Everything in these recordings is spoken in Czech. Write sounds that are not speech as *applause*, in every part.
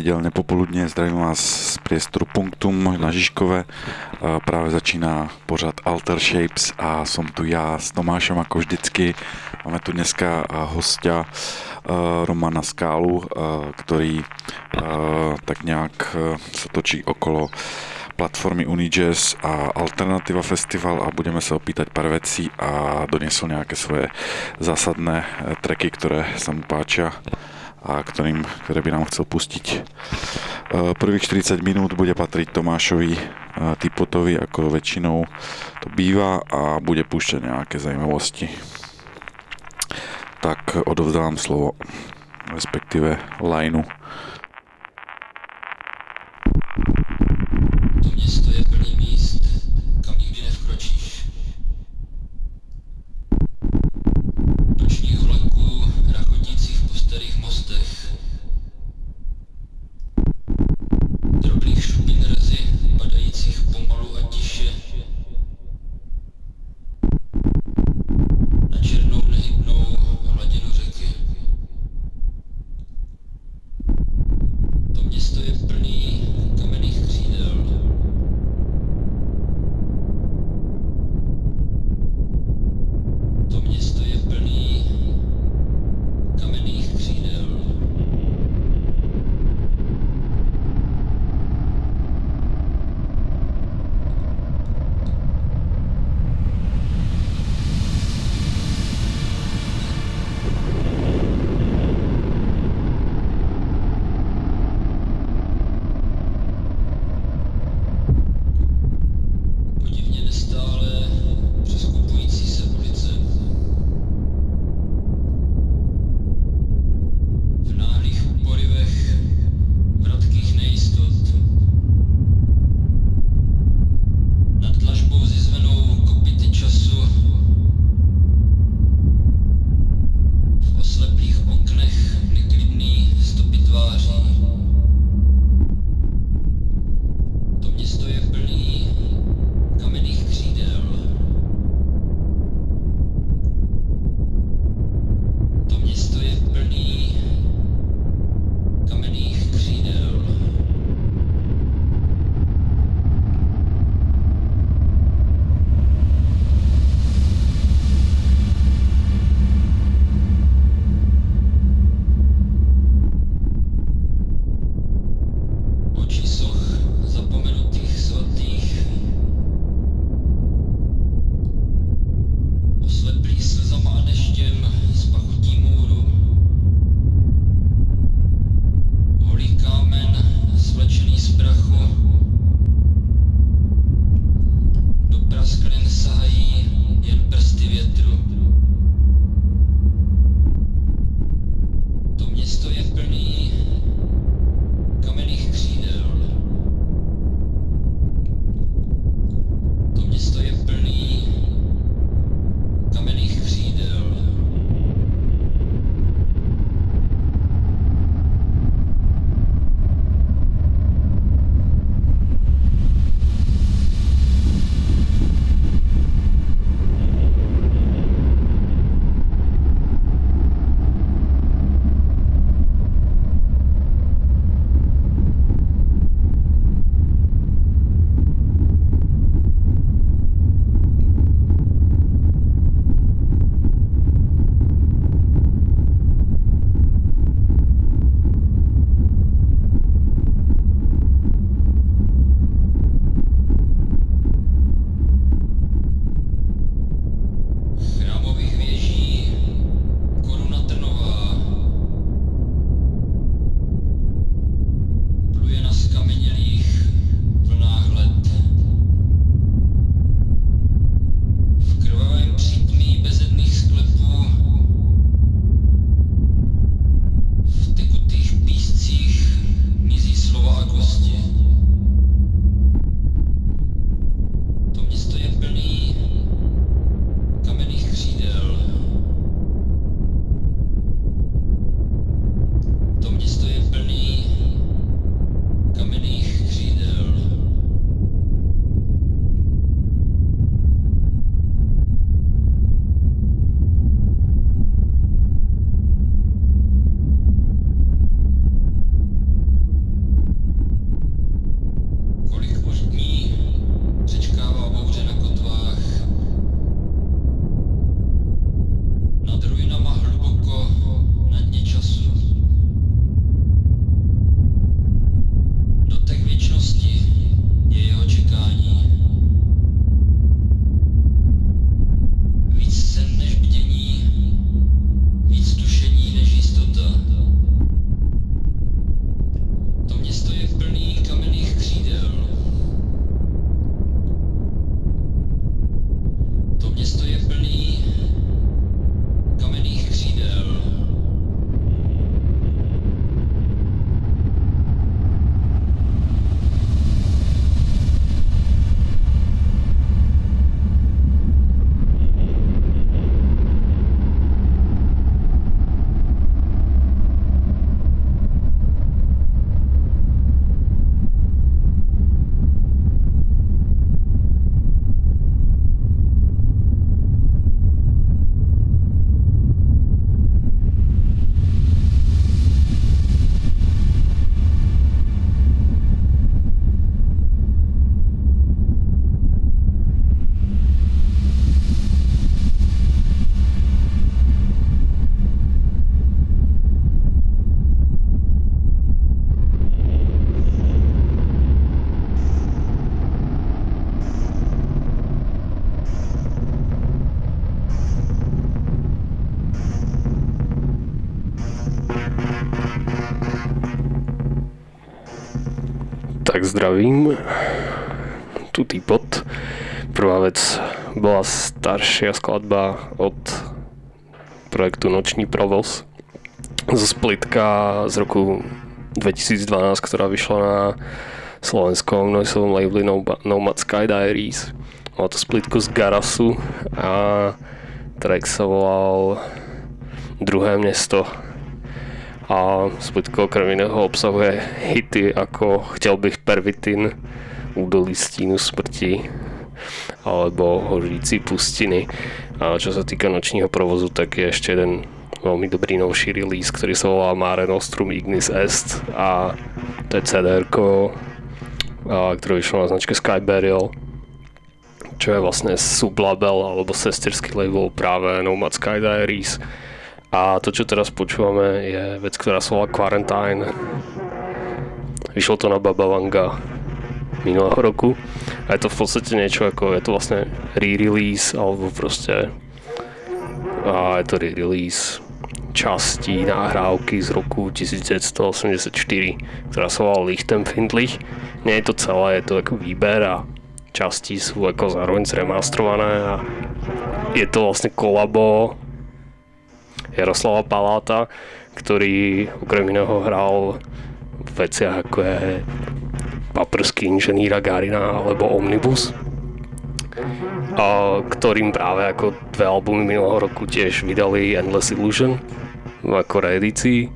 nedělné popoludně, zdravím vás z priestoru Punktum na Žižkové. Právě začíná pořad Alter Shapes a som tu já s Tomášem jako vždycky. Máme tu dneska hostia Romana Skálu, který tak nějak se točí okolo platformy Unijazz a Alternativa Festival a budeme se opýtať pár vecí a donesl nějaké svoje zásadné tracky, které se mu páčia a ktorým, ktoré by nám chcel pustiť. E, prvých 40 minút bude patriť Tomášovi e, Typotovi, ako väčšinou to býva a bude púšťať nejaké zajímavosti. Tak odovzdám slovo, respektíve lineu stojí zdravím. Tu pod. Prvá vec bola staršia skladba od projektu Noční provoz zo splitka z roku 2012, ktorá vyšla na slovenskom noisovom labeli Nomad Sky Diaries. Má to splitku z Garasu a track sa volal Druhé město a splitko okrem iného obsahuje hity ako Chtěl bych pervitin, Údolí stínu smrti alebo Hořící pustiny. A čo sa týka nočního provozu, tak je ešte jeden veľmi dobrý novší release, ktorý sa volá Mare Nostrum Ignis Est a to je CD, ktoré vyšlo na značke Sky Burial čo je vlastne sublabel alebo sesterský label práve Nomad Sky Diaries. A to, čo teraz počúvame, je vec, ktorá sa volá Quarantine. Vyšlo to na Baba Vanga minulého roku a je to v podstate niečo ako, je to vlastne re-release alebo proste a je to re-release častí nahrávky z roku 1984, ktorá sa volá Lichtenfindlich. Nie je to celé, je to ako výber a časti sú ako zároveň zremastrované a je to vlastne kolabo Jaroslava Paláta, ktorý okrem iného hral v veciach ako je Paprský inženýra Garina alebo Omnibus. A ktorým práve ako dve albumy minulého roku tiež vydali Endless Illusion ako reedícii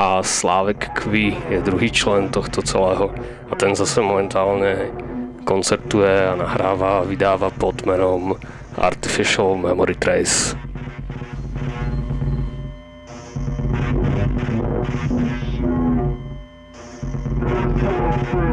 a Slávek Kvi je druhý člen tohto celého. A ten zase momentálne koncertuje a nahrává a vydává pod jménem Artificial Memory Trace.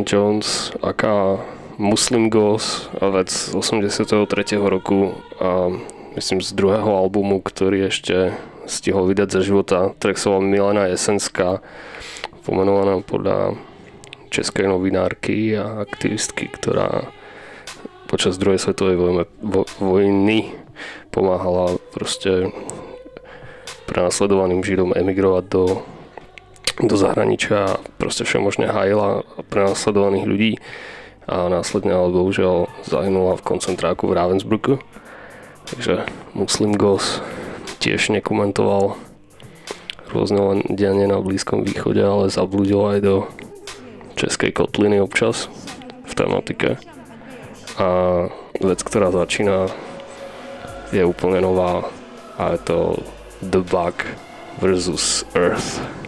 Brian Jones, aká Muslim Ghost a vec z 83. roku a myslím z druhého albumu, ktorý ešte stihol vydať za života. Track sa volá Milena Jesenská, pomenovaná podľa českej novinárky a aktivistky, ktorá počas druhej svetovej vojne, vo, vojny pomáhala proste prenasledovaným Židom emigrovať do, do zahraničia a proste všemožne hajila prenasledovaných ľudí a následne ale bohužiaľ zahynula v koncentráku v Ravensbrücku. Takže Muslim Ghost tiež nekomentoval rôzne dianie na Blízkom východe, ale zabludil aj do českej kotliny občas v tematike. A vec, ktorá začína, je úplne nová a je to The Bug versus Earth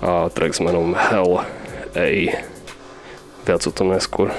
a track s menom Hell A. Viac o tom neskôr.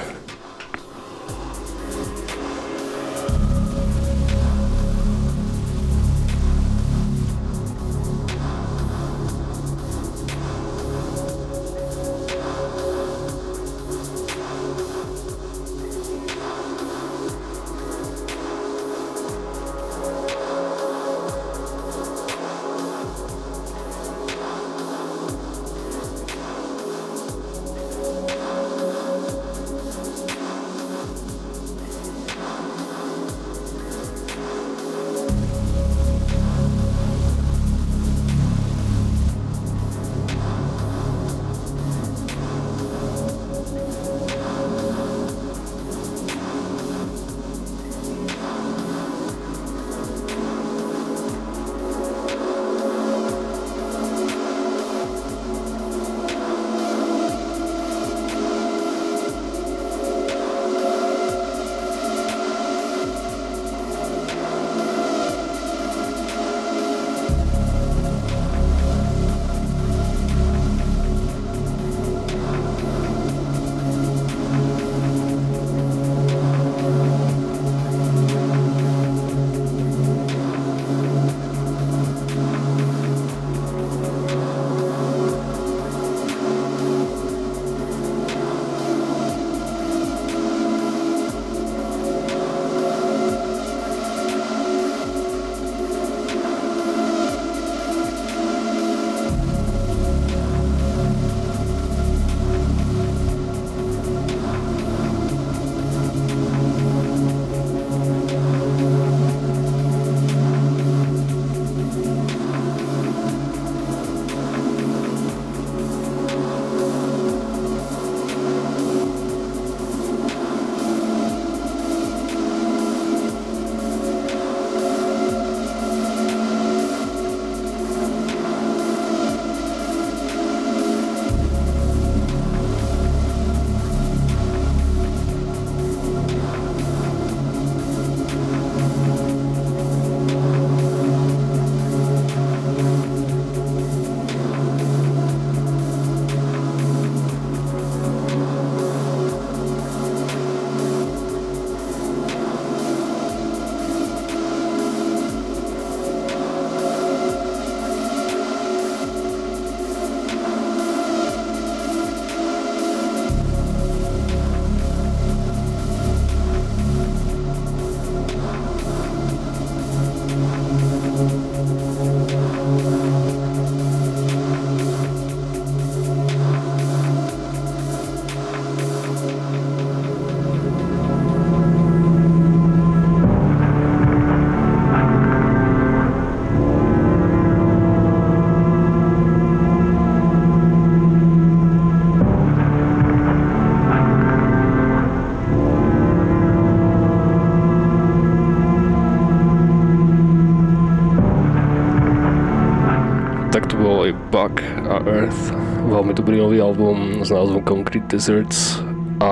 Nový album s názvom Concrete Deserts a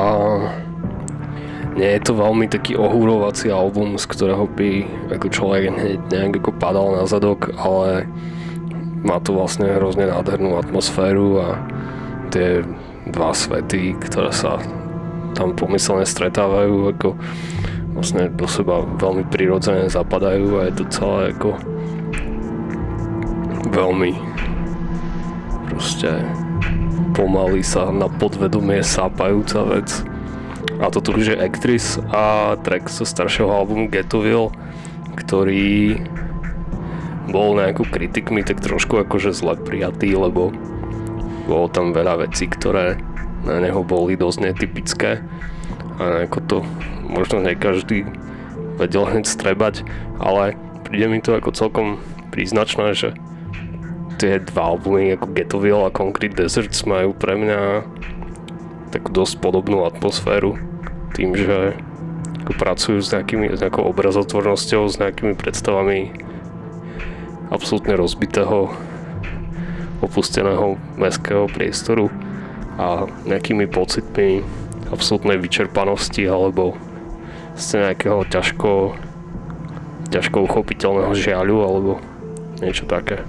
nie je to veľmi taký ohúrovací album, z ktorého by ako človek hneď nejak ako padal na zadok, ale má to vlastne hrozne nádhernú atmosféru a tie dva svety, ktoré sa tam pomyselne stretávajú, ako vlastne do seba veľmi prirodzene zapadajú a je to celé ako veľmi proste pomaly sa na podvedomie sápajúca vec. A toto už je Actress a track zo staršieho albumu Getoville, ktorý bol nejakú kritikmi tak trošku akože zle prijatý, lebo bolo tam veľa vecí, ktoré na neho boli dosť netypické a ako to možno nie každý vedel hneď strebať, ale príde mi to ako celkom príznačné, že tie dva albumy ako Getoville a Concrete Deserts majú pre mňa takú dosť podobnú atmosféru tým, že ako pracujú s, nejakými, s nejakou obrazotvornosťou, s nejakými predstavami absolútne rozbitého opusteného mestského priestoru a nejakými pocitmi absolútnej vyčerpanosti alebo z nejakého ťažko, ťažko uchopiteľného žiaľu alebo niečo také.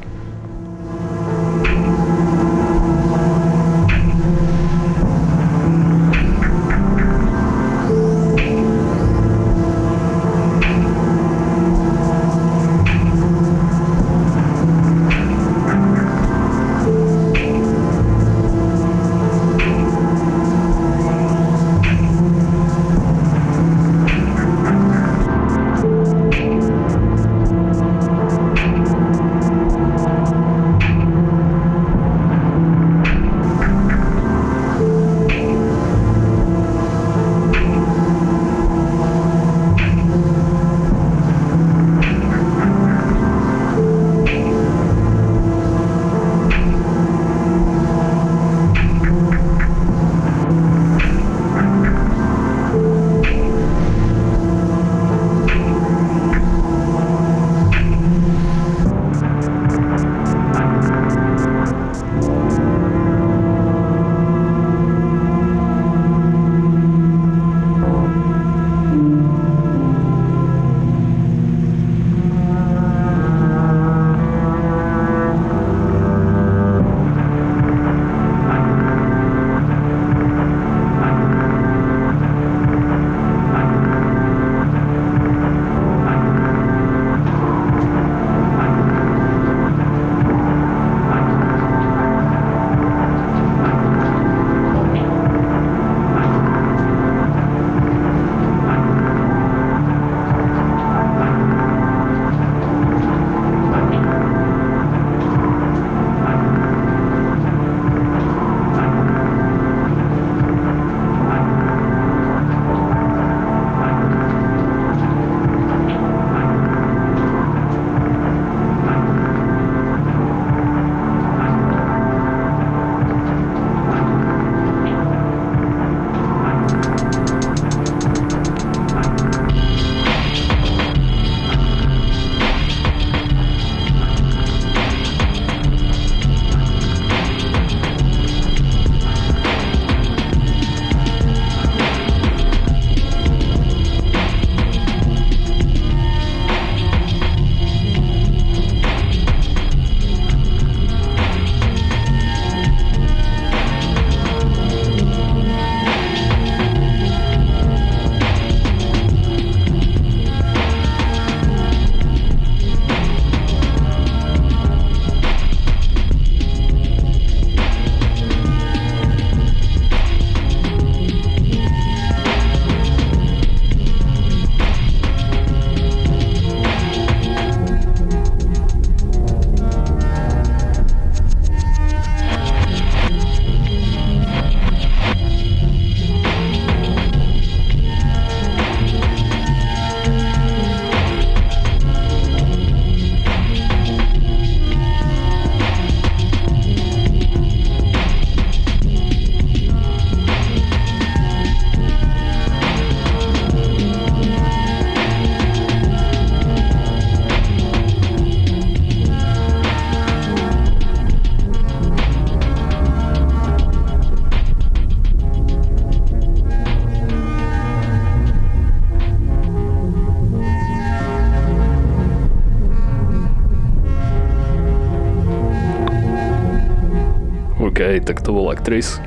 Tak to bol Actress.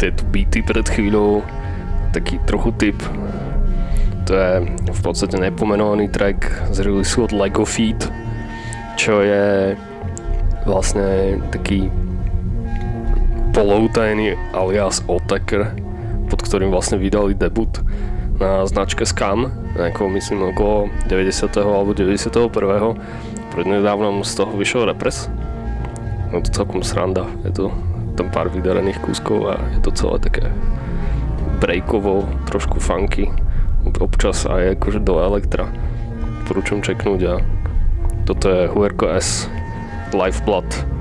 Tieto beaty pred chvíľou, taký trochu typ. To je v podstate nepomenovaný track z release od Lego Feed, čo je vlastne taký poloutajný alias Otaker, pod ktorým vlastne vydali debut na značke Scam, ako myslím okolo 90. alebo 91. Prednedávnom z toho vyšiel repres. No to celkom sranda, je to tam pár vydarených kúskov a je to celé také breakovo, trošku funky, občas aj akože do elektra. Porúčam čeknúť a toto je Huerco S Lifeblood.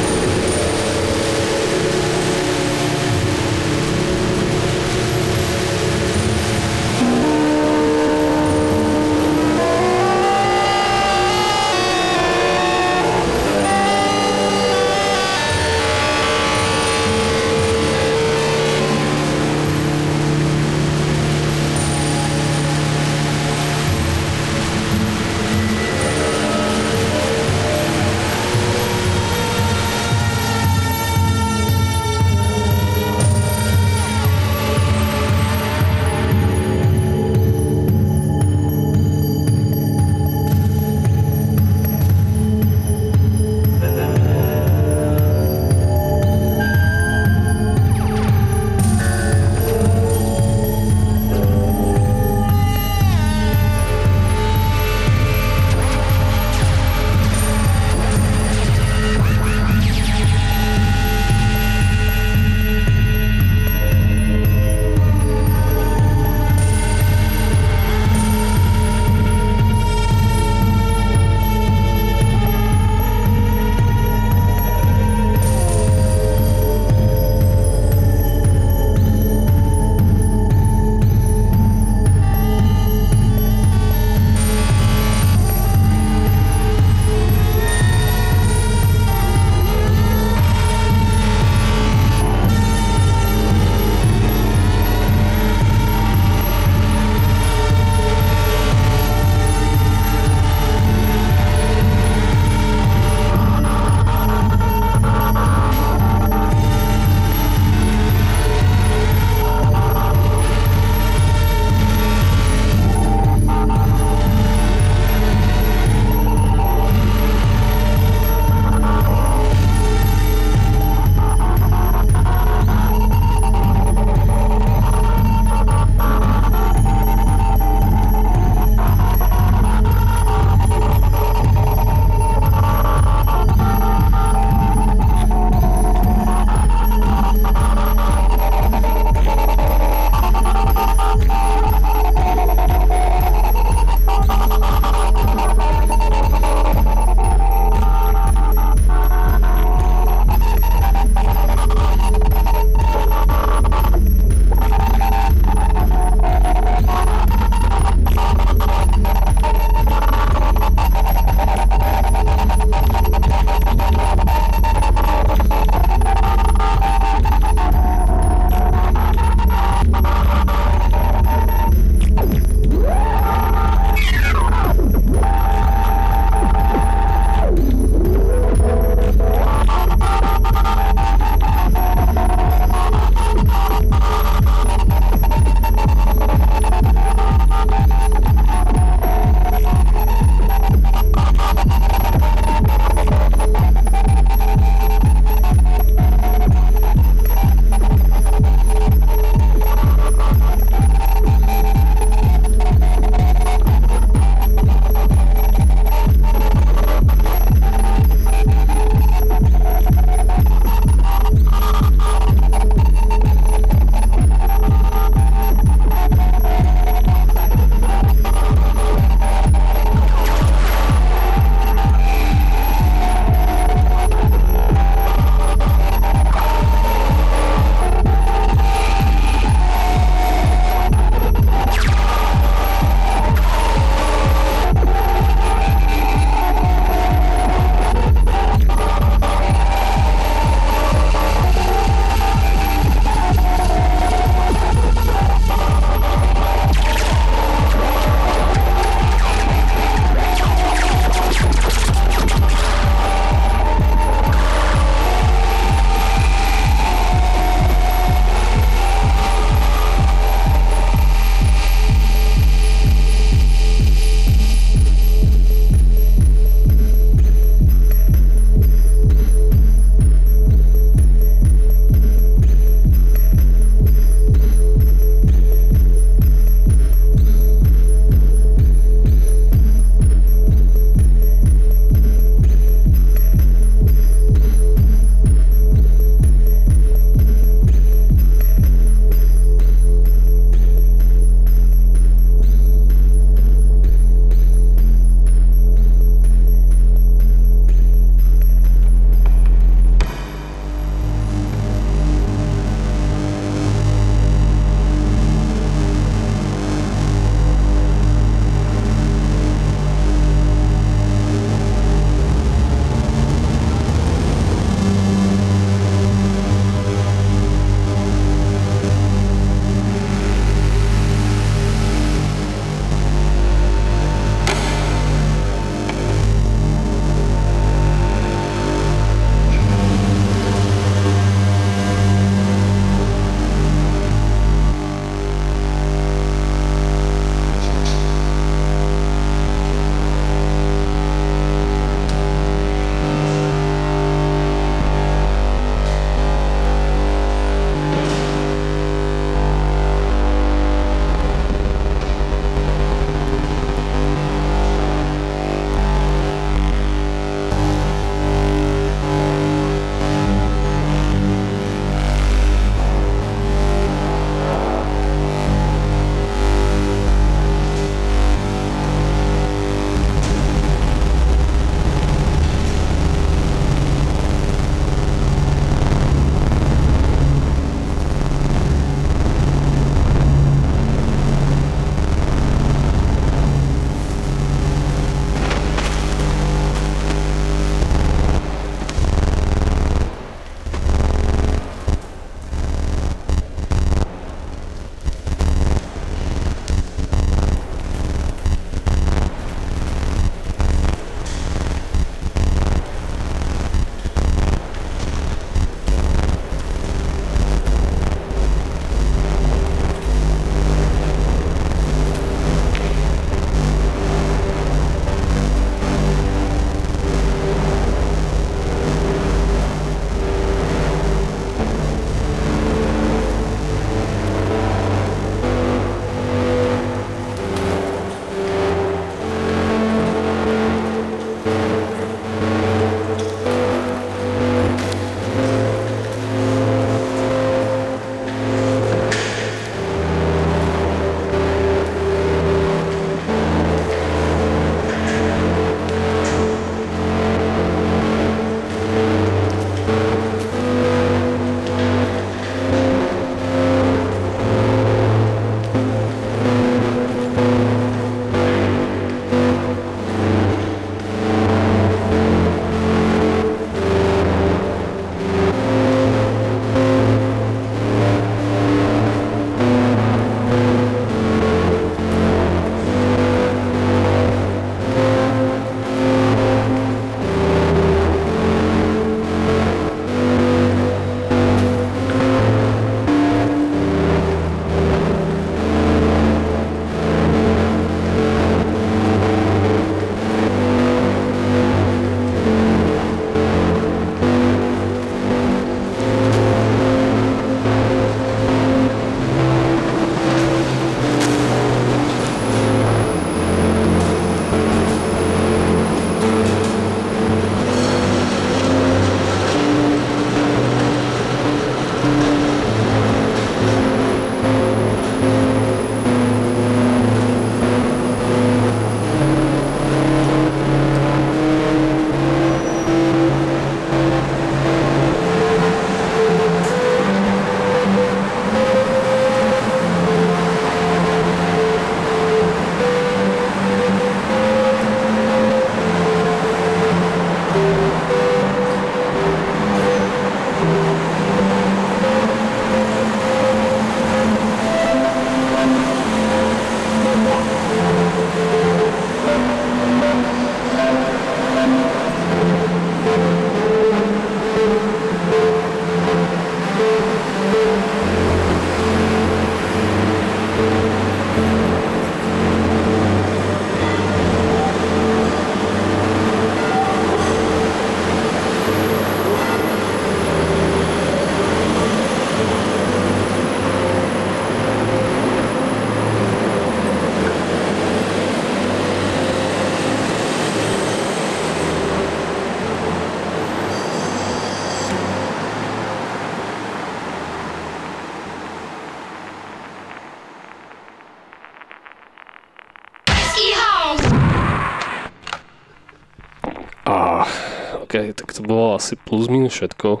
Bolo asi plus minus všetko.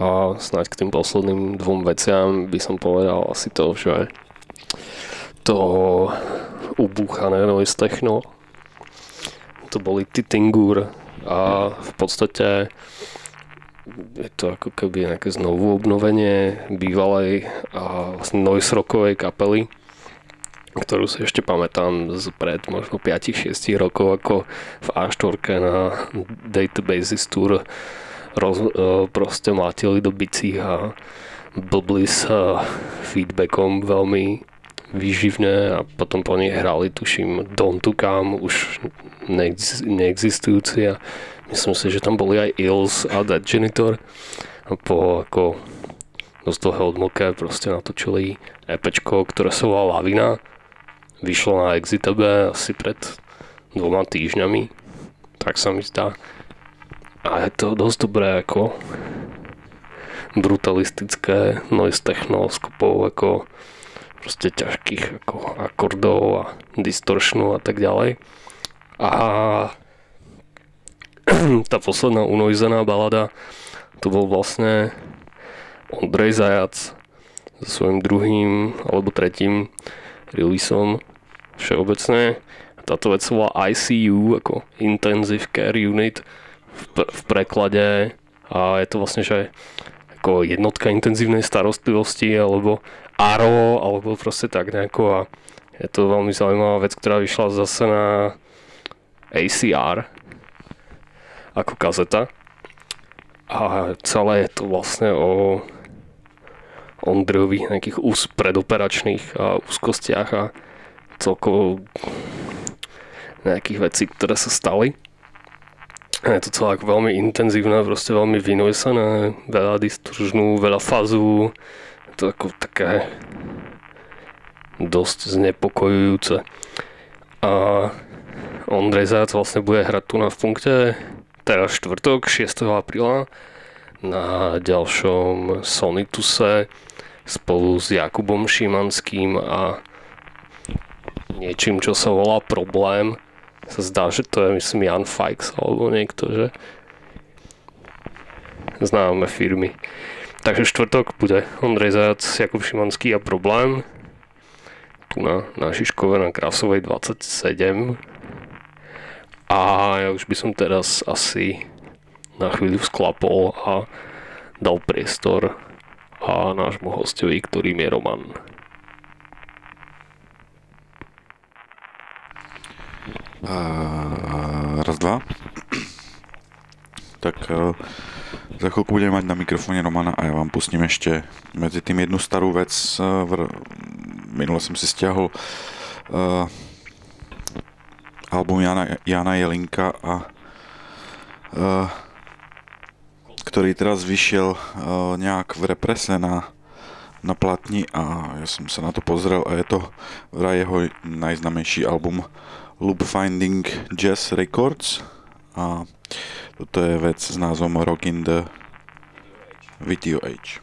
A snáď k tým posledným dvom veciam by som povedal asi to, že to ubúchané noise techno to boli Titingur a v podstate je to ako keby nejaké znovu obnovenie bývalej a vlastne noise rockovej kapely, ktorú si ešte pamätám z pred možno 5-6 rokov, ako v A4 na Databases Tour. Roz, e, proste mlátili do bicích a blbli s feedbackom veľmi výživné a potom po nej hrali, tuším, Don't to Come, už neexistujúci a myslím si, že tam boli aj Ills a Dead Genitor a po ako dosť dlhé odmlke proste natočili EPčko, ktoré sa volá Lavina vyšlo na Exitabe asi pred dvoma týždňami tak sa mi zdá. A je to dosť dobré ako brutalistické noise techno skupov ako proste ťažkých ako akordov a distortionu a tak ďalej a *clears throat* tá posledná unojzená balada, to bol vlastne Ondrej Zajac so svojím druhým alebo tretím releaseom všeobecne. Táto vec sa volá ICU, ako Intensive Care Unit v, v preklade a je to vlastne, že ako jednotka intenzívnej starostlivosti alebo ARO alebo proste tak nejako a je to veľmi zaujímavá vec, ktorá vyšla zase na ACR, ako kazeta. A celé je to vlastne o Ondrejových nejakých ús predoperačných a úzkostiach a celkovo nejakých vecí, ktoré sa stali. Je to celé ako veľmi intenzívne, proste veľmi vynojsené, veľa distoržnú, veľa fazu, je to ako také dosť znepokojujúce. A Ondrej Zajac vlastne bude hrať tu na v punkte teraz štvrtok 6. apríla na ďalšom Sonituse spolu s Jakubom Šimanským a niečím, čo sa volá Problém. Sa zdá, že to je myslím Jan Fikes alebo niekto, že známe firmy. Takže štvrtok bude Ondrej Zajac, Jakub Šimanský a Problém tu na, na Žižkove na Krasovej 27 a ja už by som teraz asi na chvíľu sklapol a dal priestor a nášmu hostovi, ktorým je Roman. Uh, raz, dva. Tak uh, za chvíľku budeme mať na mikrofóne Romana a ja vám pustím ešte medzi tým jednu starú vec. Uh, minule som si stiahol uh, album Jana, Jana Jelinka a uh, ktorý teraz vyšiel uh, nejak v represe na, na platni a ja som sa na to pozrel a je to vraj jeho najznamejší album Loop Finding Jazz Records a toto je vec s názvom Rock in the Video Age.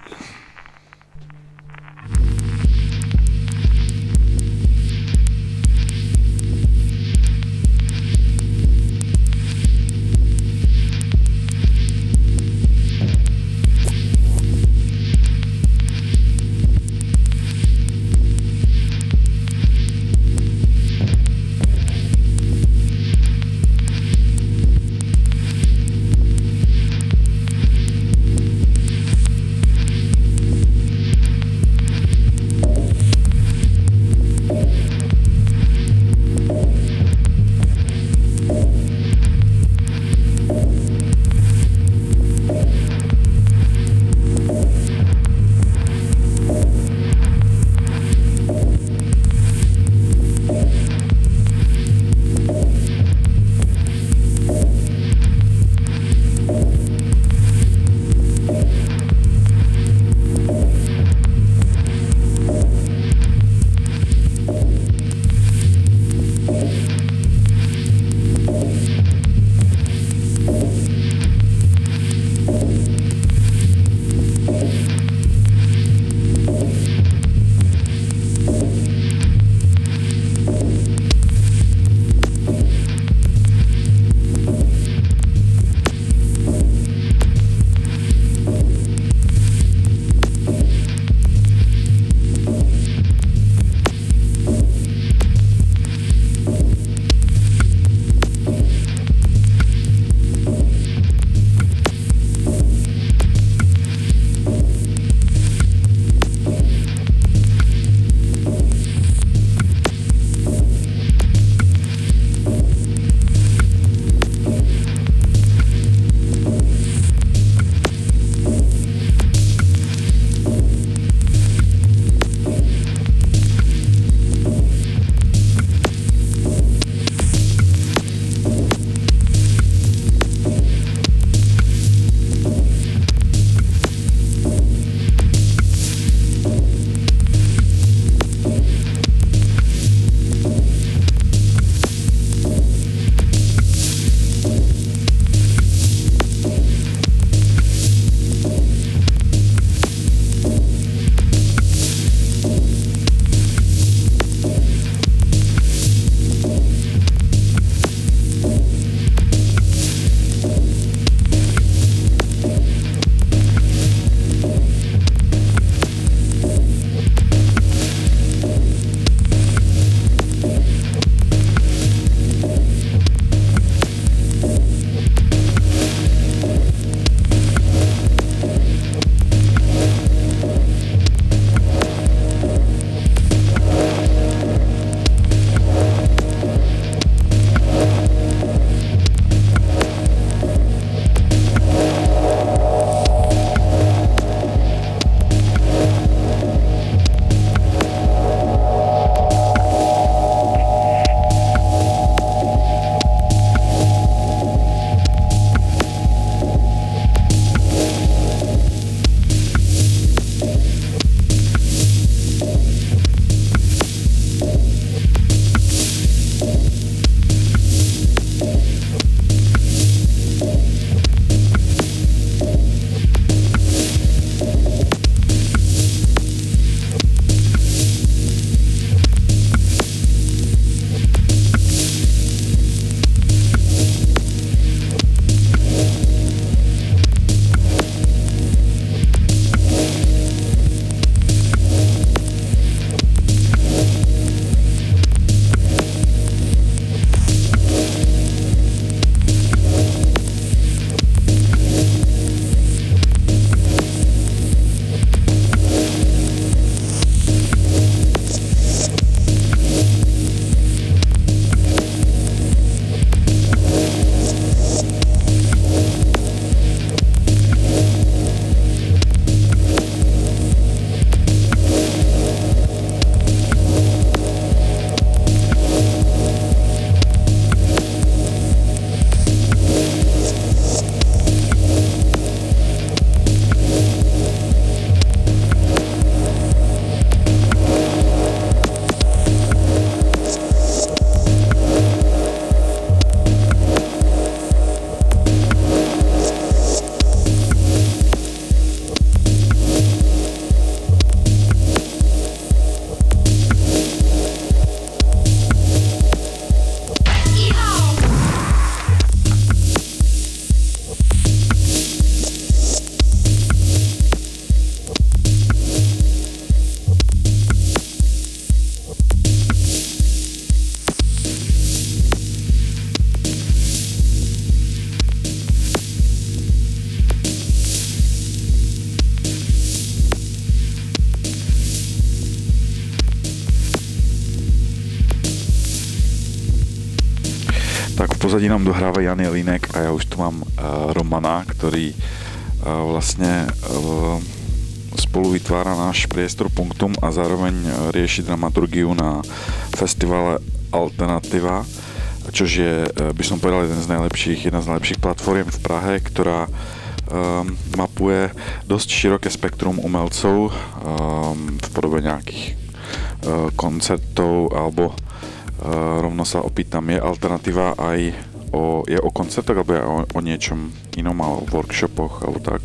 Pozadí nám dohrává Jan Jelínek a já už tu mám uh, Romana, který uh, vlastně uh, spolu vytvára náš priestor Punktum a zároveň rieši dramaturgiu na festivale Alternativa, což je, by som povedal, jeden z najlepších, jedna z najlepších platform v Prahe, ktorá um, mapuje dosť široké spektrum umelcov um, v podobe nejakých uh, koncertov alebo uh, rovno sa opýtam, je alternativa aj o, je o koncertoch alebo je o, o niečom inom, alebo o workshopoch alebo tak?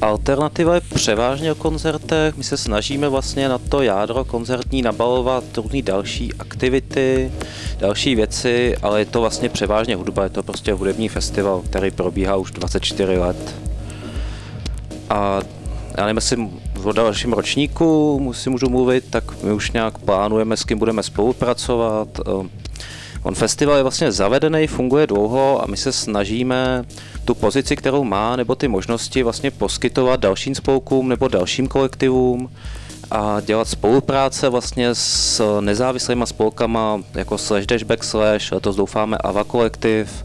Alternativa je převážně o koncertech. My se snažíme vlastně na to jádro koncertní nabalovat různé další aktivity, další věci, ale je to vlastně převážně hudba, je to prostě hudební festival, který probíhá už 24 let. A já nevím, jestli o dalším ročníku musím můžu mluvit, tak my už nějak plánujeme, s kým budeme spolupracovat. On festival je vlastně zavedený, funguje dlouho a my se snažíme tu pozici, kterou má, nebo ty možnosti vlastně poskytovat dalším spolkům nebo dalším kolektivům a dělat spolupráce vlastně s nezávislýma spolkama jako Slash Dashback Slash, letos doufáme Ava kolektiv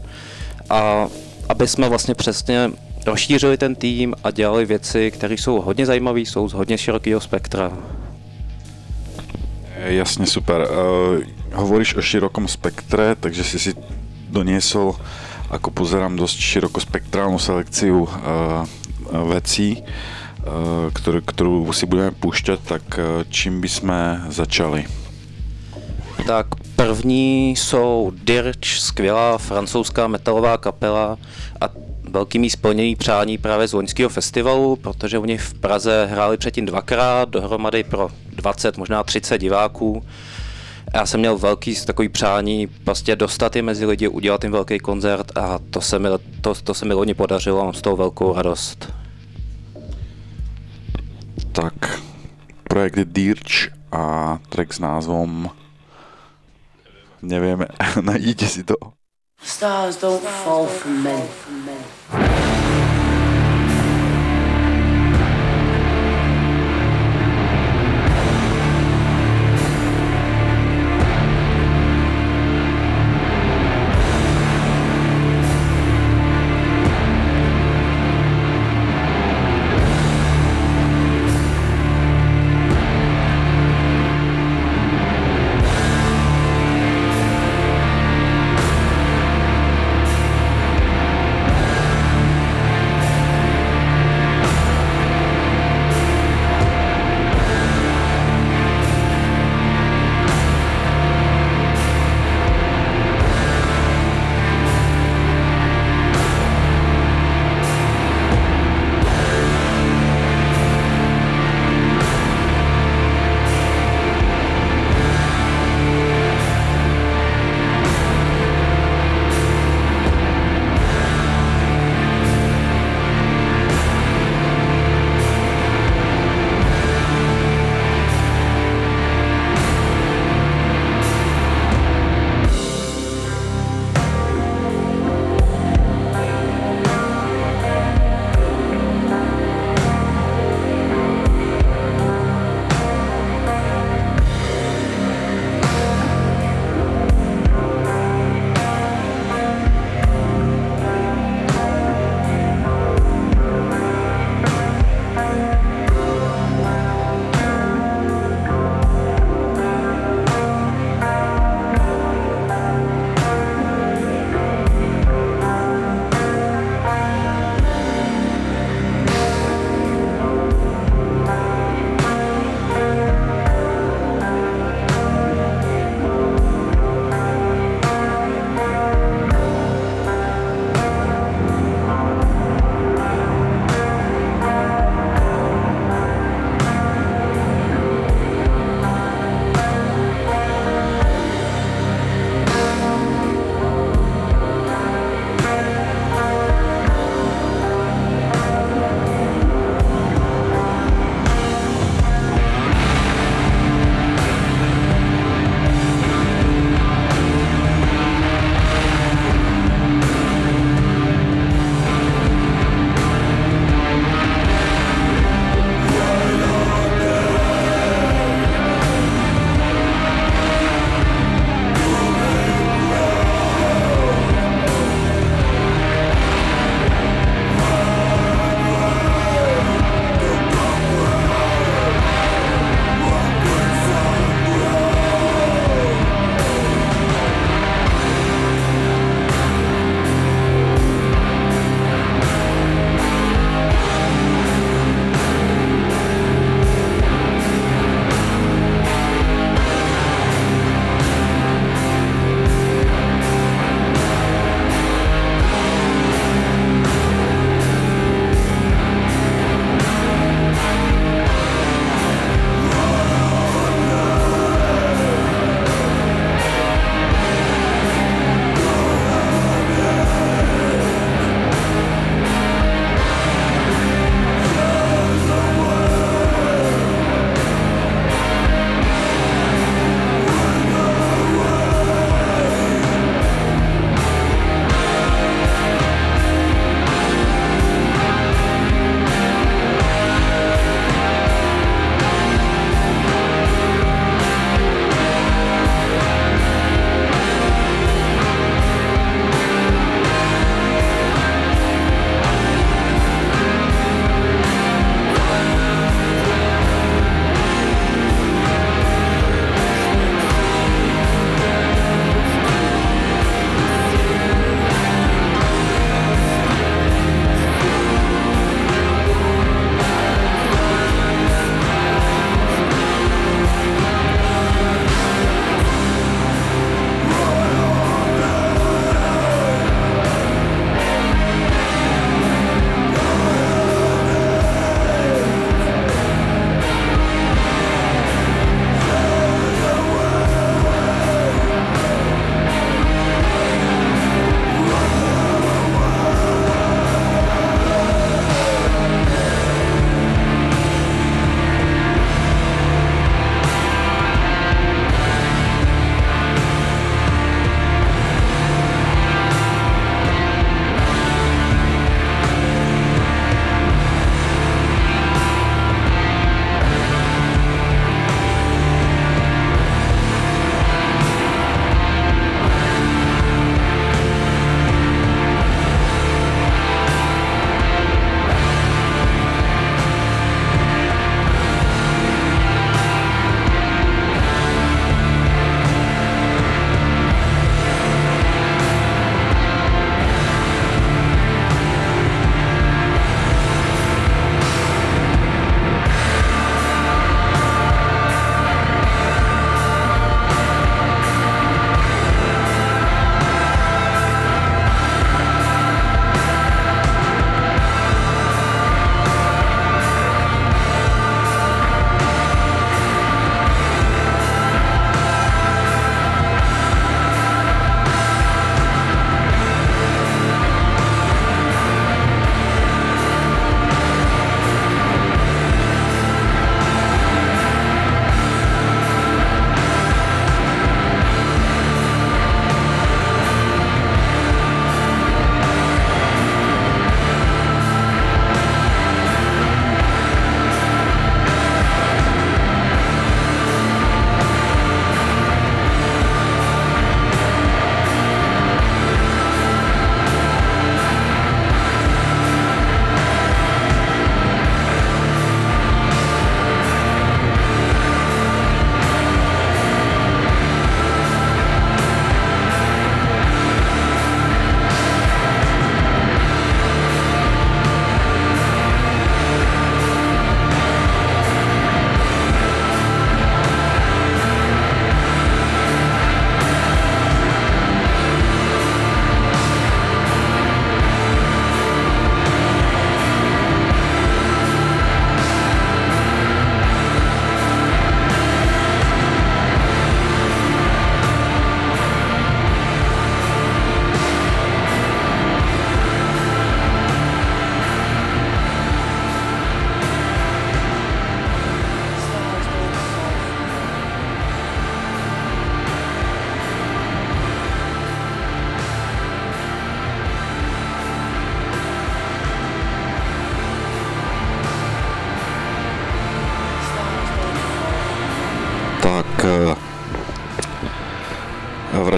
a aby jsme vlastně přesně rozšířili ten tým a dělali věci, které jsou hodně zajímavé, jsou z hodně širokého spektra. Jasně, super. Uh, hovoríš o širokom spektre, takže si si doniesol ako pozerám dosť širokospektrálnu selekciu uh, vecí, uh, ktorú, ktorú si budeme púšťať, tak uh, čím by sme začali? Tak první jsou Dirch, skvělá francouzská metalová kapela a velký mý splněný přání právě z loňského festivalu, protože oni v Praze hráli předtím dvakrát, dohromady pro 20, možná 30 diváků já jsem měl velký takový přání prostě dostat je mezi lidi, udělat jim velký koncert a to se mi, to, to se mi loni podařilo a mám z toho velkou radost. Tak, projekt Dirch a track s názvom nevím, *laughs* najděte si to. Stars don't fall from men.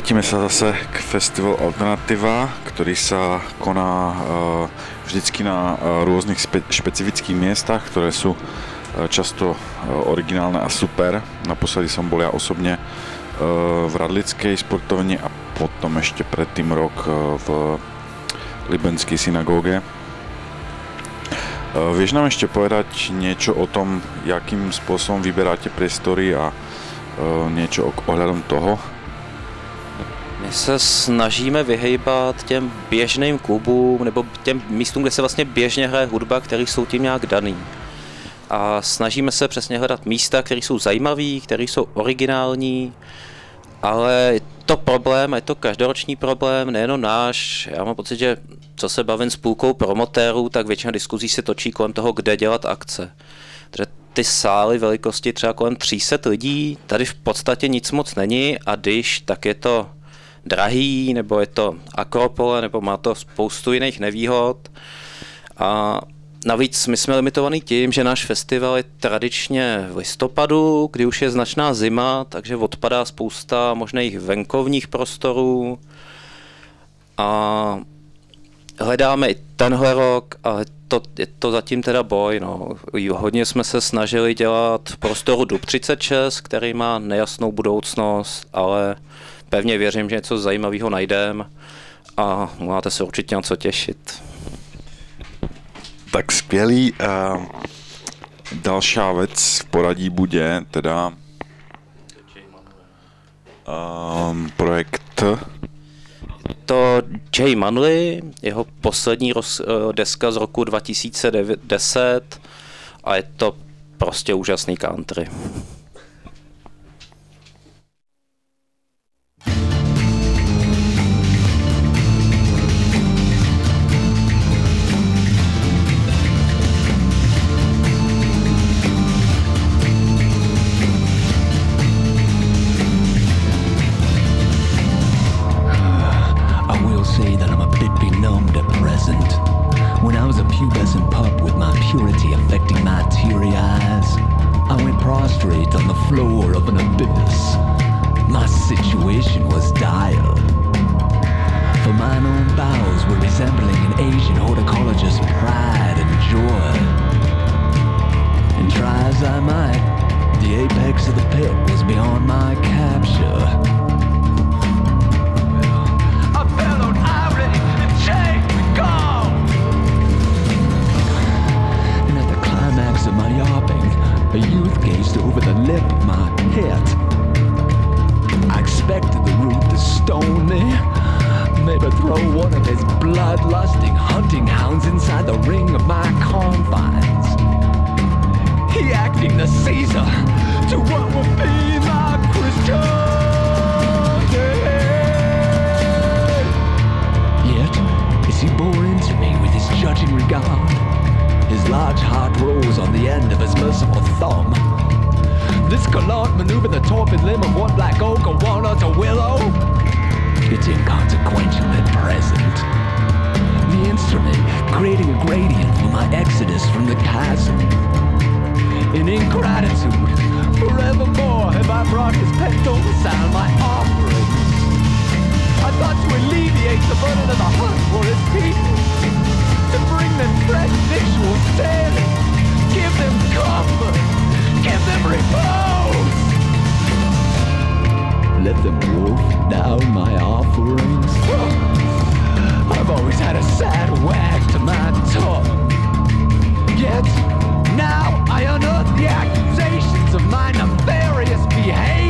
Vrátíme se zase k festivalu Alternativa, který se koná uh, vždycky na uh, různých spe- špecifických městech, které jsou uh, často originálne a super. Naposledy jsem byl já osobně v Radlickej sportovně a potom ještě předtím rok uh, v Libenské synagóge. Uh, vieš nám ještě povedať něco o tom, jakým způsobem vyberáte priestory a něco ohľadom toho, my se snažíme vyhejbat těm běžným klubům nebo těm místům, kde se vlastně běžně hraje hudba, které jsou tím nějak daný. A snažíme se přesně hledat místa, které jsou zajímavé, které jsou originální, ale je to problém, je to každoroční problém, nejenom náš. Já mám pocit, že co se bavím s půlkou promotérů, tak většina diskuzí se točí kolem toho, kde dělat akce. Takže ty sály velikosti třeba kolem 300 lidí, tady v podstatě nic moc není a když, tak je to drahý, nebo je to akropole, nebo má to spoustu jiných nevýhod. A navíc my jsme limitovaní tím, že náš festival je tradičně v listopadu, kdy už je značná zima, takže odpadá spousta možných venkovních prostorů. A hledáme i tenhle rok, ale to, je to zatím teda boj. No. Hodně jsme se snažili dělat v prostoru Dub 36, který má nejasnou budoucnost, ale pevně věřím, že něco zajímavého najdeme a máte se určitě na co těšit. Tak skvělý. Uh, další věc v poradí bude teda um, projekt to Jay Manley, jeho poslední roz, uh, deska z roku 2010 a je to prostě úžasný country. floor of an abyss. My situation was dire. For mine own bowels were resembling an Asian horticulturist's pride and joy. And try as I might, the apex of the pit was beyond my capture. lift my head. I expected the root to stone me, maybe throw one of his bloodlusting hunting hounds inside the ring of my confines. He acting the Caesar to what would be my Christian name. Yet is he bore into me with his judging regard. His large heart rolls on the end of his merciful thumb. This gallant maneuver, the torpid limb of one black oak, a walnut, a willow. It's inconsequential at present. The instrument creating a gradient for my exodus from the chasm. In ingratitude, forevermore have I brought his pet sound, my offering. I thought to alleviate the burden of the hunt for his people, to bring them fresh visual standing, give them comfort. Give them repose! Let them wolf down my offerings. I've always had a sad wag to my tongue. Yet, now I unearth the accusations of my nefarious behavior.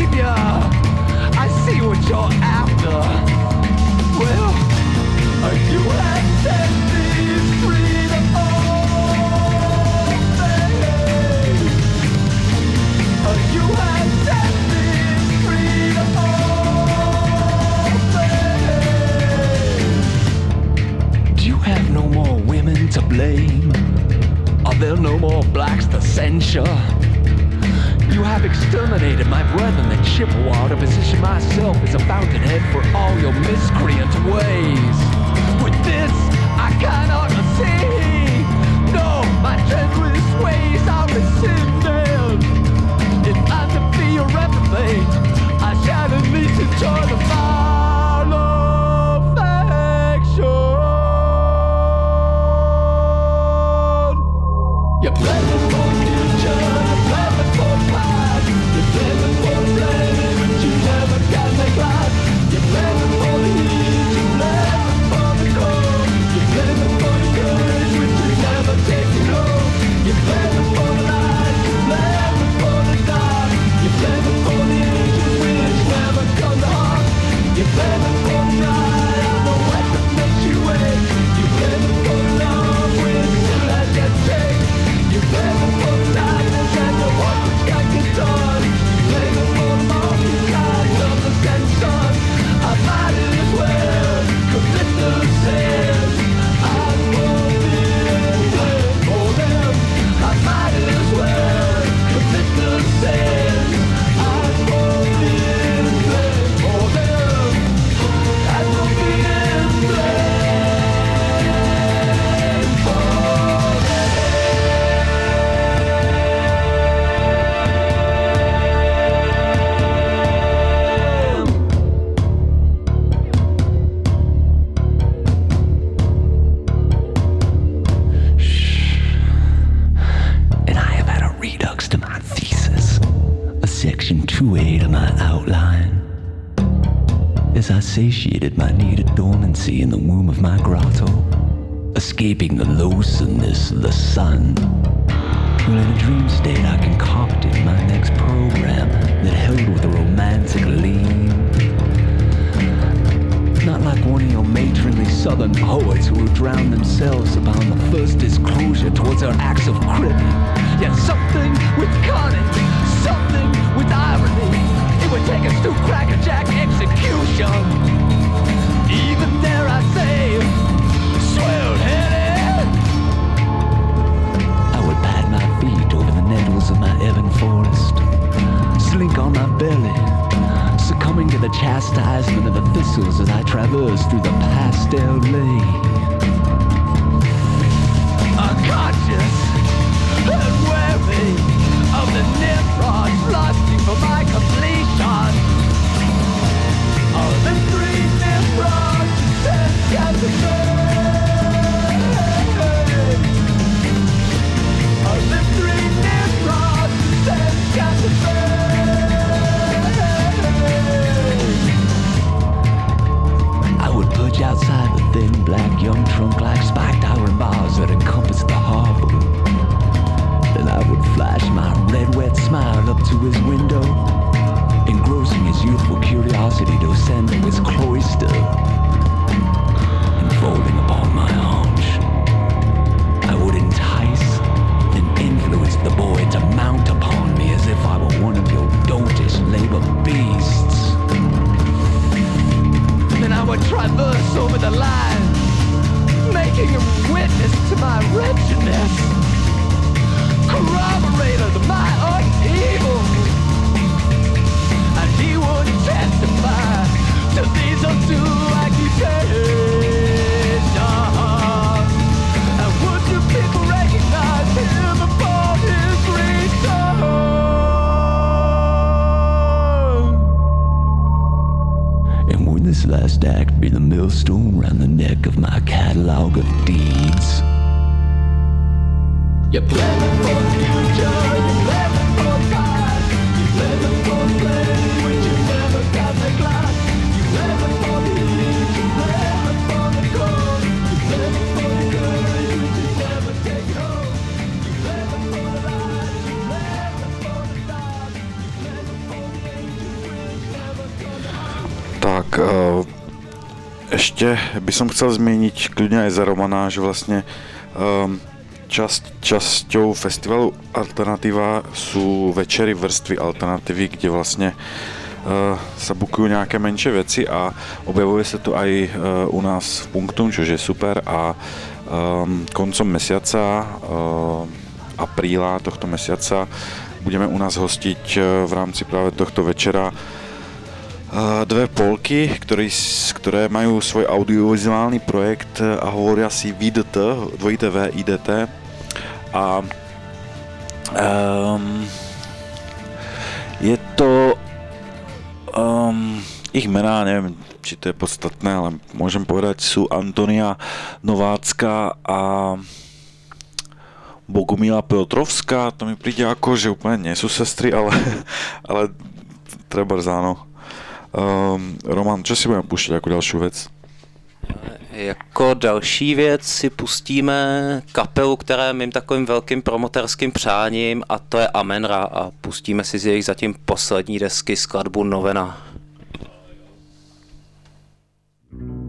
Traverse over the line, making him witness to my wretchedness, corroborator to my upheaval. And he would testify to these unto accusations. This last act be the millstone round the neck of my catalog of deeds? You plan it for the future, you plan it for God, you plan it for play when you never got the glass, you plan for the heat, you plan for the cold, you plan for the courage when you never take it home, you plan for the light, you plan for the dark, you plan for the angels which never come Tak, uh, ještě by som chcel zmeniť kľudne aj za Romana, že vlastne um, časť, časťou festivalu Alternativa sú večery vrstvy alternatívy, kde vlastne uh, sa bukujú nejaké menšie veci a objavuje sa to aj uh, u nás v Punktum, čo je super a um, koncom mesiaca, uh, apríla tohto mesiaca budeme u nás hostiť v rámci práve tohto večera dve polky, ktorý, ktoré majú svoj audiovizuálny projekt uh, a hovoria si VIDT, dvojité V. A um, je to um, ich mená, neviem, či to je podstatné, ale môžem povedať, sú Antonia Novácka a Bogumila Piotrovská, to mi príde ako, že úplne nie sú sestry, ale, *laughs* ale treba áno. Um, Roman, čo si budeme púšťať ako ďalšiu vec? Jako další věc si pustíme kapelu, která je mým takovým velkým promoterským přáním a to je Amenra a pustíme si z jejich zatím poslední desky skladbu Novena. When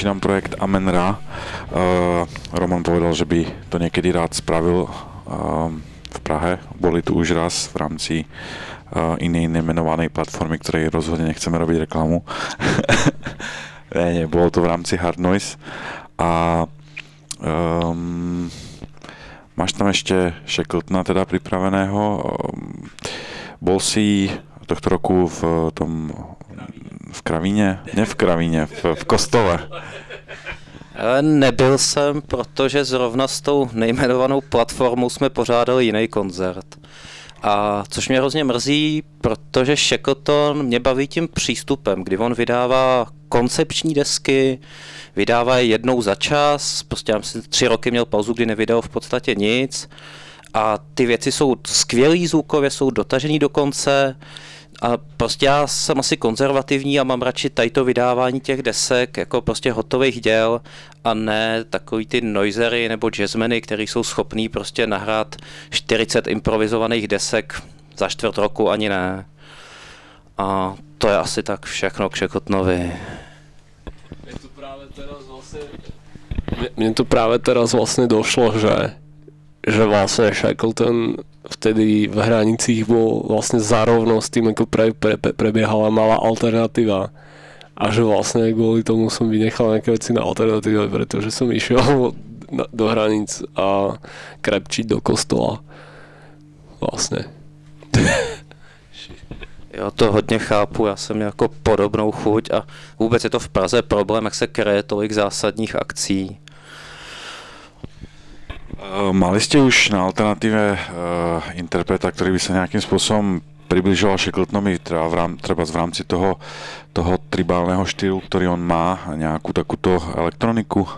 začínám projekt Amenra. Uh, Roman povedal, že by to někdy rád spravil uh, v Prahe. Boli tu už raz v rámci uh, inej nemenovanej platformy, ktorej rozhodne nechceme robiť reklamu. *laughs* ne, ne, bolo to v rámci Hard Noise. A um, máš tam ešte Shackletona teda pripraveného. Um, bol si tohto roku v tom Kravíně? Ne v Kravíně, v, v kostole. Eh, Nebyl jsem, protože zrovna s tou nejmenovanou platformou jsme pořádali jiný koncert. A což mě hrozně mrzí, protože Shackleton mě baví tím přístupem, kdy on vydává koncepční desky, vydává je jednou za čas, prostě já myslím, tři roky měl pauzu, kdy nevydal v podstatě nic a ty věci jsou skvělý zvukově, jsou dotažený do konce, a prostě já jsem asi konzervativní a mám radši tady to vydávání těch desek jako prostě hotových děl a ne takový ty noisery nebo jazzmeny, který jsou schopní prostě nahrát 40 improvizovaných desek za čtvrt roku, ani ne. A to je asi tak všechno k Šekotnovi. Mne to práve teraz vlastne... Mne, mne to práve teraz vlastne došlo, že, že vlastne Shackleton vtedy v hranicích bol vlastne zarovno s tým, ako pre, pre, pre, prebiehala malá alternatíva. A že vlastne kvôli tomu som vynechal nejaké veci na alternatíve, pretože som išiel *laughs* do hranic a krepčiť do kostola. Vlastne. *laughs* Jo, to hodně chápu, já jsem jako podobnou chuť a vůbec je to v Praze problém, jak se kreje tolik zásadních akcí. Uh, Mali ste už na alternatíve uh, interpreta, ktorý by sa nejakým spôsobom približoval Shackletonovi treba v, rám, treba v rámci toho, toho tribálneho štýlu, ktorý on má, nejakú takúto elektroniku?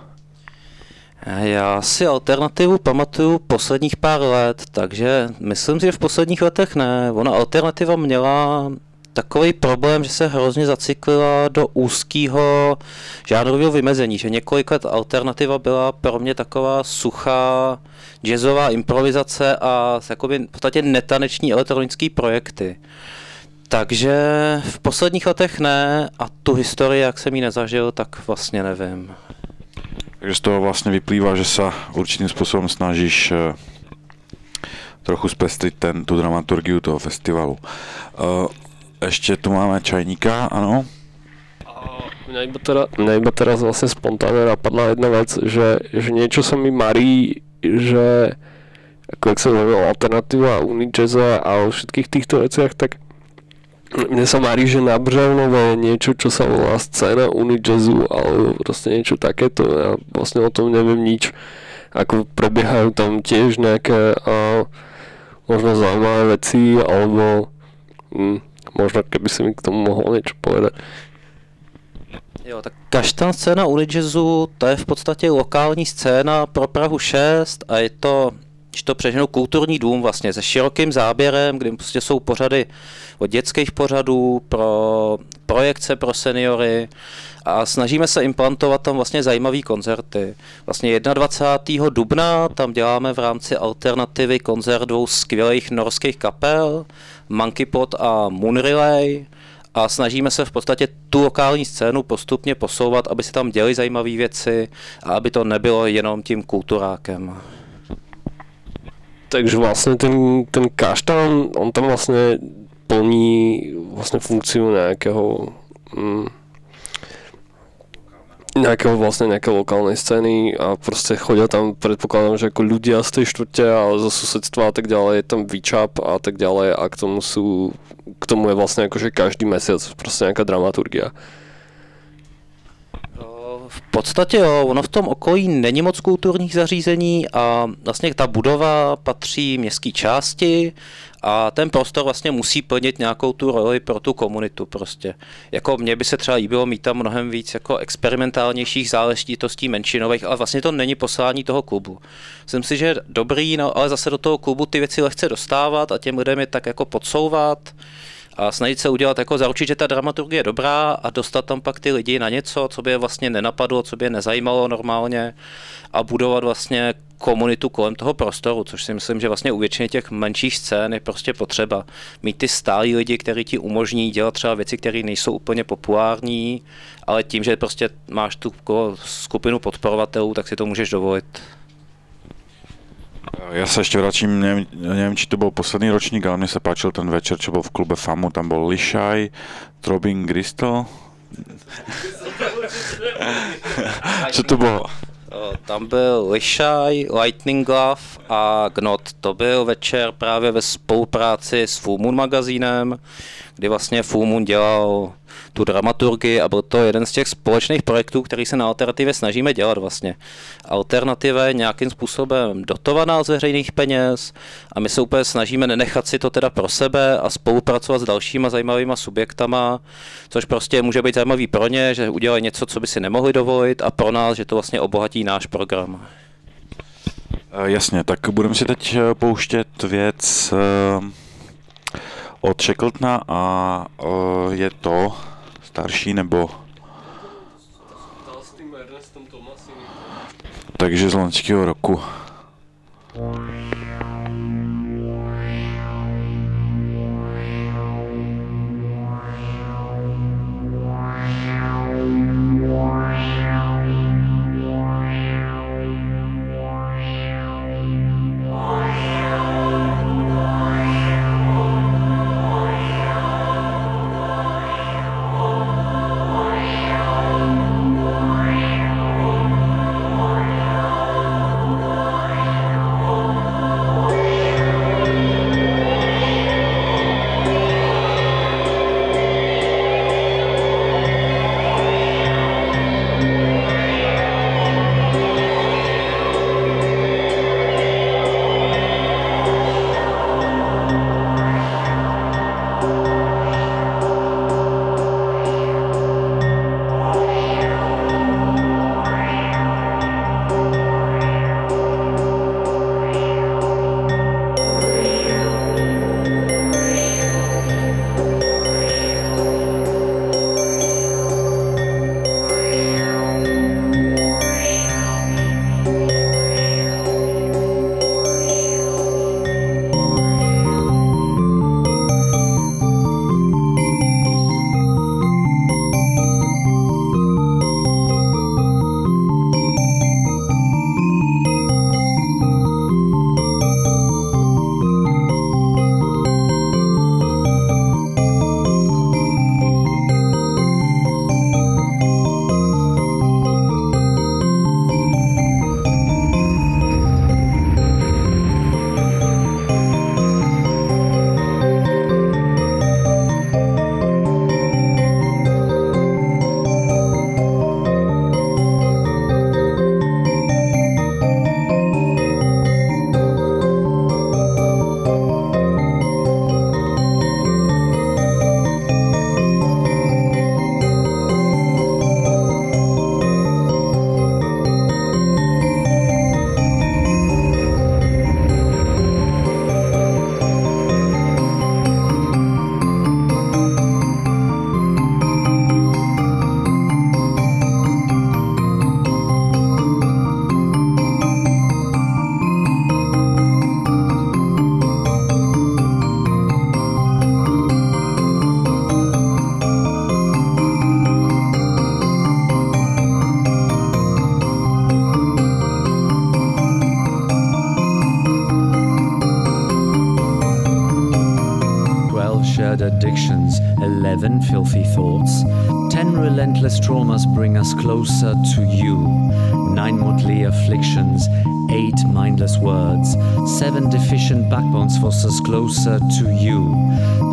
Já si alternativu pamatuju posledních pár let, takže myslím si, že v posledních letech ne. Ona alternativa měla takový problém, že se hrozně zaciklila do úzkého žánrového vymezení, že několik let alternativa byla pro mě taková suchá jazzová improvizace a jakoby v podstatě netaneční elektronické projekty. Takže v posledních letech ne a tu historii, jak jsem ji nezažil, tak vlastně nevím. Takže z toho vlastne vyplýva, že sa určitým spôsobom snažíš uh, trochu spestriť ten, tú dramaturgiu toho festivalu. Uh, ešte tu máme čajníka, áno. Mňa iba, teda, mňa iba teraz spontánne napadla jedna vec, že, že niečo sa mi marí, že ako jak sa hovoril alternatíva, unijazza a o všetkých týchto veciach, tak mne sa marí, že na Břevnove je niečo, čo sa volá scéna unijazzu alebo proste niečo takéto. Ja vlastne o tom neviem nič. Ako prebiehajú tam tiež nejaké a, možno zaujímavé veci alebo hm, možno keby si mi k tomu mohol niečo povedať. Jo, tak kaštan scéna Unijazzu, to je v podstatě lokální scéna pro Prahu 6 a je to, když to přeženu, kulturní dům vlastně se širokým záběrem, kde prostě jsou pořady od dětských pořadů, pro projekce pro seniory a snažíme se implantovat tam vlastně zajímavé koncerty. Vlastně 21. dubna tam děláme v rámci alternativy koncert dvou skvělých norských kapel, Monkeypot a Moon Relay a snažíme se v podstatě tu lokální scénu postupně posouvat, aby se tam děly zajímavé věci a aby to nebylo jenom tím kulturákem. Takže vlastne ten, ten kaštán, on tam vlastne plní vlastne funkciu nejakého mm, nejakého vlastne nejaké lokálnej scény a proste chodia tam, predpokladám, že ako ľudia z tej štvrte a zo susedstva a tak ďalej, je tam výčap a tak ďalej a k tomu sú, k tomu je vlastne akože každý mesiac proste nejaká dramaturgia. V podstatě jo, ono v tom okolí není moc kulturních zařízení a vlastně ta budova patří městské části a ten prostor vlastně musí plnit nějakou tu roli pro tu komunitu prostě. Jako mně by se třeba líbilo mít tam mnohem víc jako experimentálnějších záležitostí menšinových, ale vlastně to není poslání toho klubu. Myslím si, že dobrý, no, ale zase do toho klubu ty věci lehce dostávat a těm lidem je tak jako podsouvat a snažit se udělat, jako zaručit, že ta dramaturgie je dobrá a dostat tam pak ty lidi na něco, co by je vlastně nenapadlo, co by je nezajímalo normálně a budovat vlastně komunitu kolem toho prostoru, což si myslím, že vlastně u většiny těch menších scén je prostě potřeba. Mít ty stálí lidi, kteří ti umožní dělat třeba věci, které nejsou úplně populární, ale tím, že prostě máš tu skupinu podporovatelů, tak si to můžeš dovolit. Já se ještě vrátím, nevím, nevím, či to byl poslední ročník, ale mně se páčil ten večer, čo byl v klube FAMu, tam byl Lišaj, Trobin Gristel. *laughs* Co to bylo? O, Tam byl Lishai, Lightning Glove a Gnot. To byl večer právě ve spolupráci s Full Moon magazínem, kdy vlastně Full Moon dělal tu dramaturgii a byl to jeden z těch společných projektů, který se na Alternativě snažíme dělat vlastně. Alternativa je nějakým způsobem dotovaná z veřejných peněz a my se úplně snažíme nenechat si to teda pro sebe a spolupracovat s dalšíma zajímavýma subjektama, což prostě může být zajímavý pro ně, že udělají něco, co by si nemohli dovolit a pro nás, že to vlastně obohatí náš program. Eh, Jasně, tak budeme si teď eh, pouštět věc eh, od Shackletona a je to starší nebo takže z loňského roku. Twelve addictions, eleven filthy thoughts. Ten relentless traumas bring us closer to you. Nine motley afflictions, eight mindless words. Seven deficient backbones force us closer to you.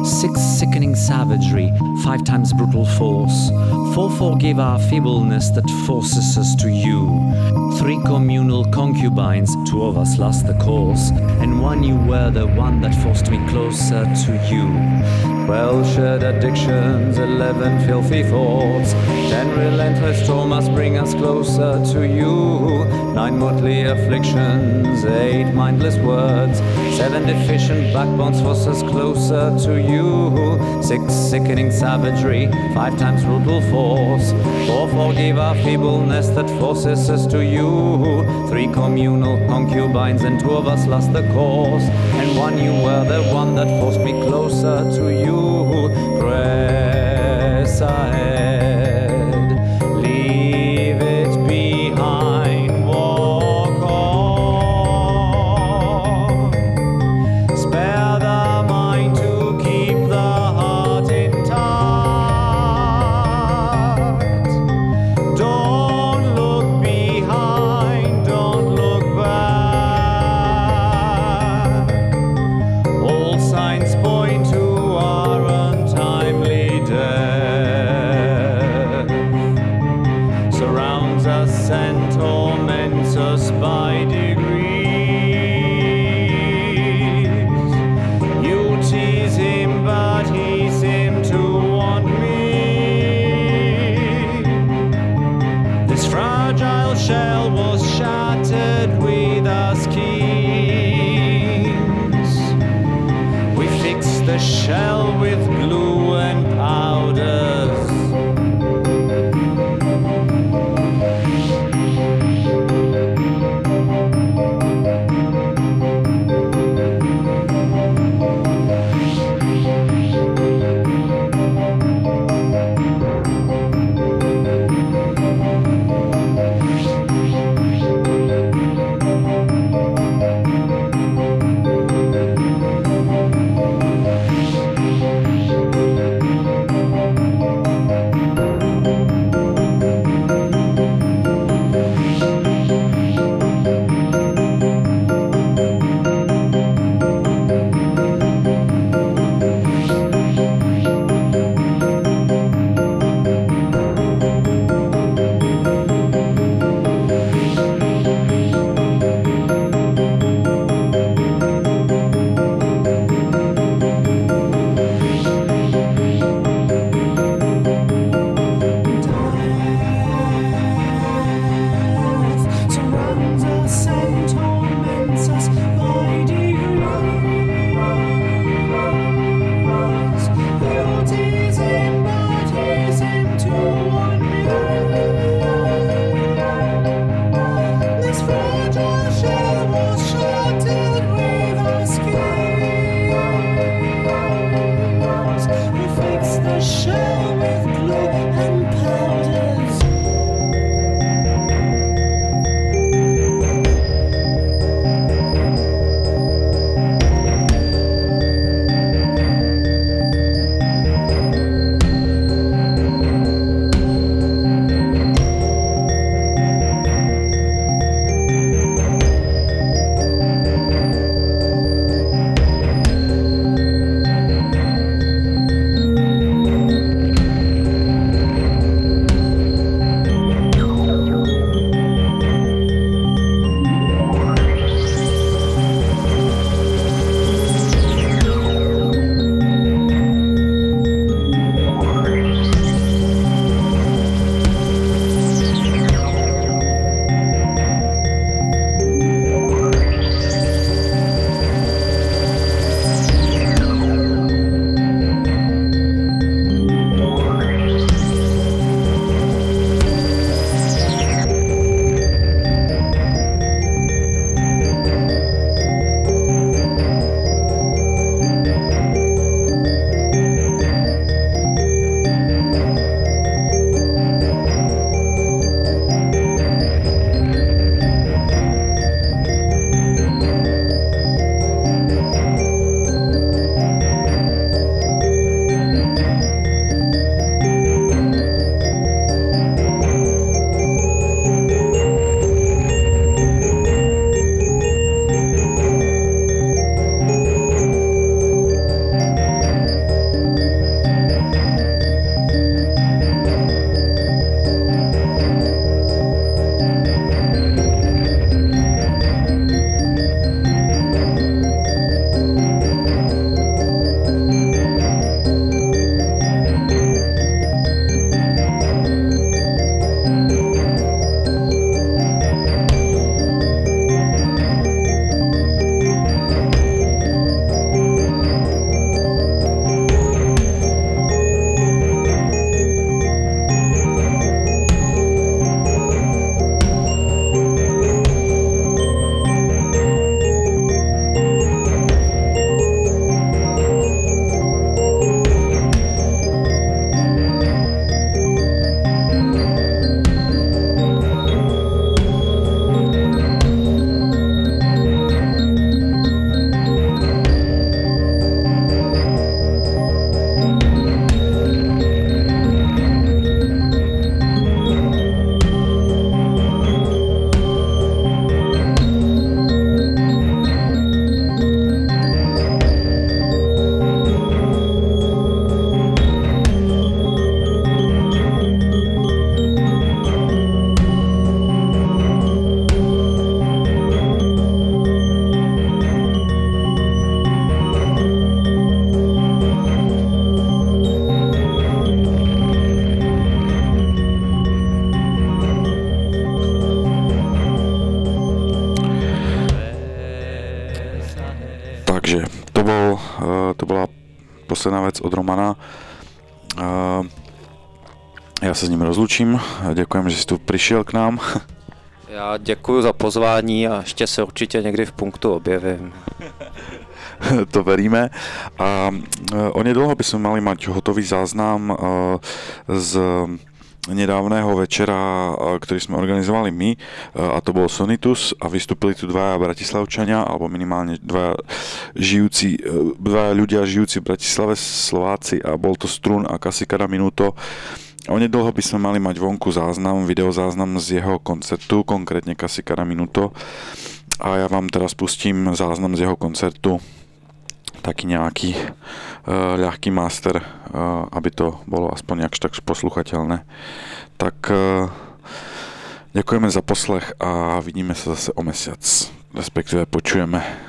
Six sickening savagery, five times brutal force. Four forgive our feebleness that forces us to you. Three communal concubines, two of us lost the cause, and one you were the one that forced me closer to you. Twelve shared addictions, eleven filthy thoughts, ten relentless traumas bring us closer to you. Nine motley afflictions, eight mindless words, seven deficient backbones force us closer to you. Six sickening savagery, five times brutal force, four forgive our feebleness that forces us to you. Three communal concubines, and two of us lost the course, and one you were the one that forced me closer to you west side. Od Romana. Eh, Já se s ním rozlučím. Děkujem, že jsi tu přišel k nám. *laughs* Já děkuji za pozvání a ještě se určitě někdy v punktu objevím. *laughs* to veríme. A e, onedlho by sme mali mať hotový záznam e, z nedávného večera, e, ktorý sme organizovali my, a to bol Sonitus a vystúpili tu dvaja Bratislavčania, alebo minimálne dva žijúci, dva ľudia žijúci v Bratislave, Slováci a bol to Strun a Kasikada Minuto. Onedlho by sme mali mať vonku záznam, videozáznam z jeho koncertu, konkrétne Kasikada Minuto. A ja vám teraz pustím záznam z jeho koncertu taký nějaký uh, ľahký master, uh, aby to bylo aspoň jakž tak posluchateľné. Tak uh, děkujeme za poslech a vidíme se zase o mesiac, respektive počujeme.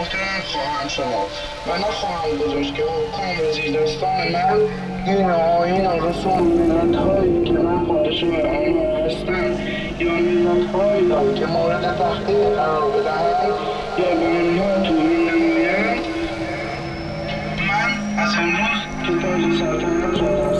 محترم خواهم شمرد و نخواهم گذاشت که حکام زیر دستان من دین و آین و رسوم ملت هایی که من پادشاه آنها هستم یا ملت هایی را که مورد تحقیق قرار بدهند یا به آنها توهین نمایند. من از امروز که تاج سلطنت را